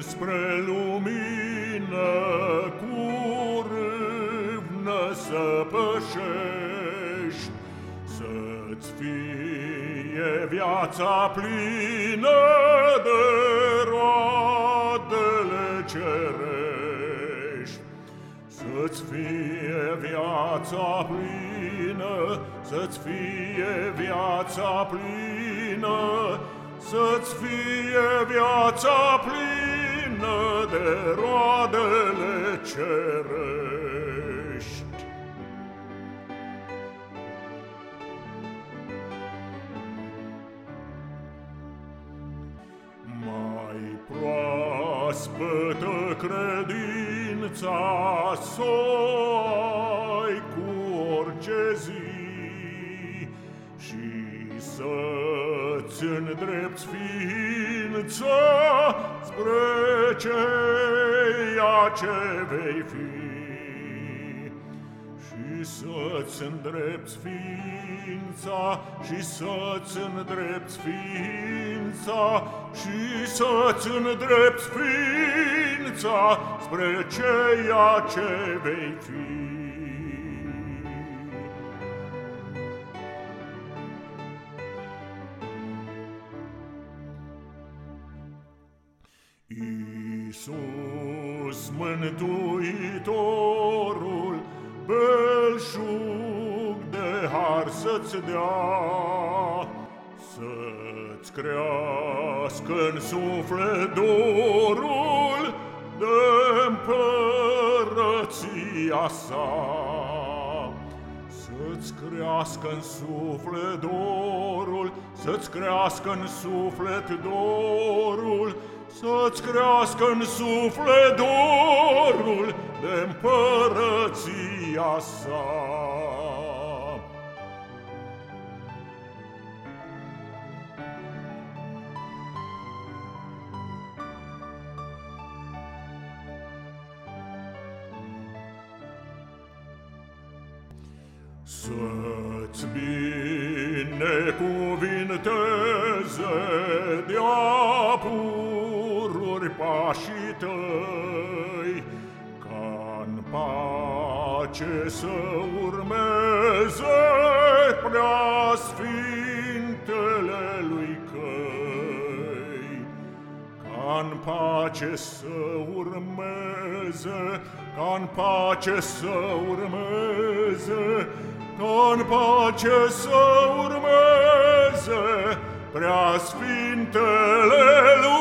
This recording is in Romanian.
înspre lumină cu râvnă să pășești, Să-ți fie viața plină de roadele cerești. Să-ți fie viața plină, să-ți fie viața plină, să-ți fie viața plină de roadele cerești. Mai proaspătă credința s ai cu orice zi și să-ți îndrepți ființa spre ceea ce vei fi și să-ți îndrepți ființa și să-ți îndrepți ființa și să-ți îndrepți ființa spre ceea ce vei fi. Iisus Mântuitorul, belșug de har să-ți dea, Să-ți crească în suflet dorul de împărăția sa. Să-ți crească în suflet dorul, să-ți crească în suflet dorul, să-ți crească în suflet dorul de împărăția sa. Să-ți binecuvinteze de-a pururi pașii tăi, ca-n pace să urmeze prea sfintele lui căi. Ca-n pace să urmeze, ca-n pace să urmeze, în pace să urmeze prea sfintele lui.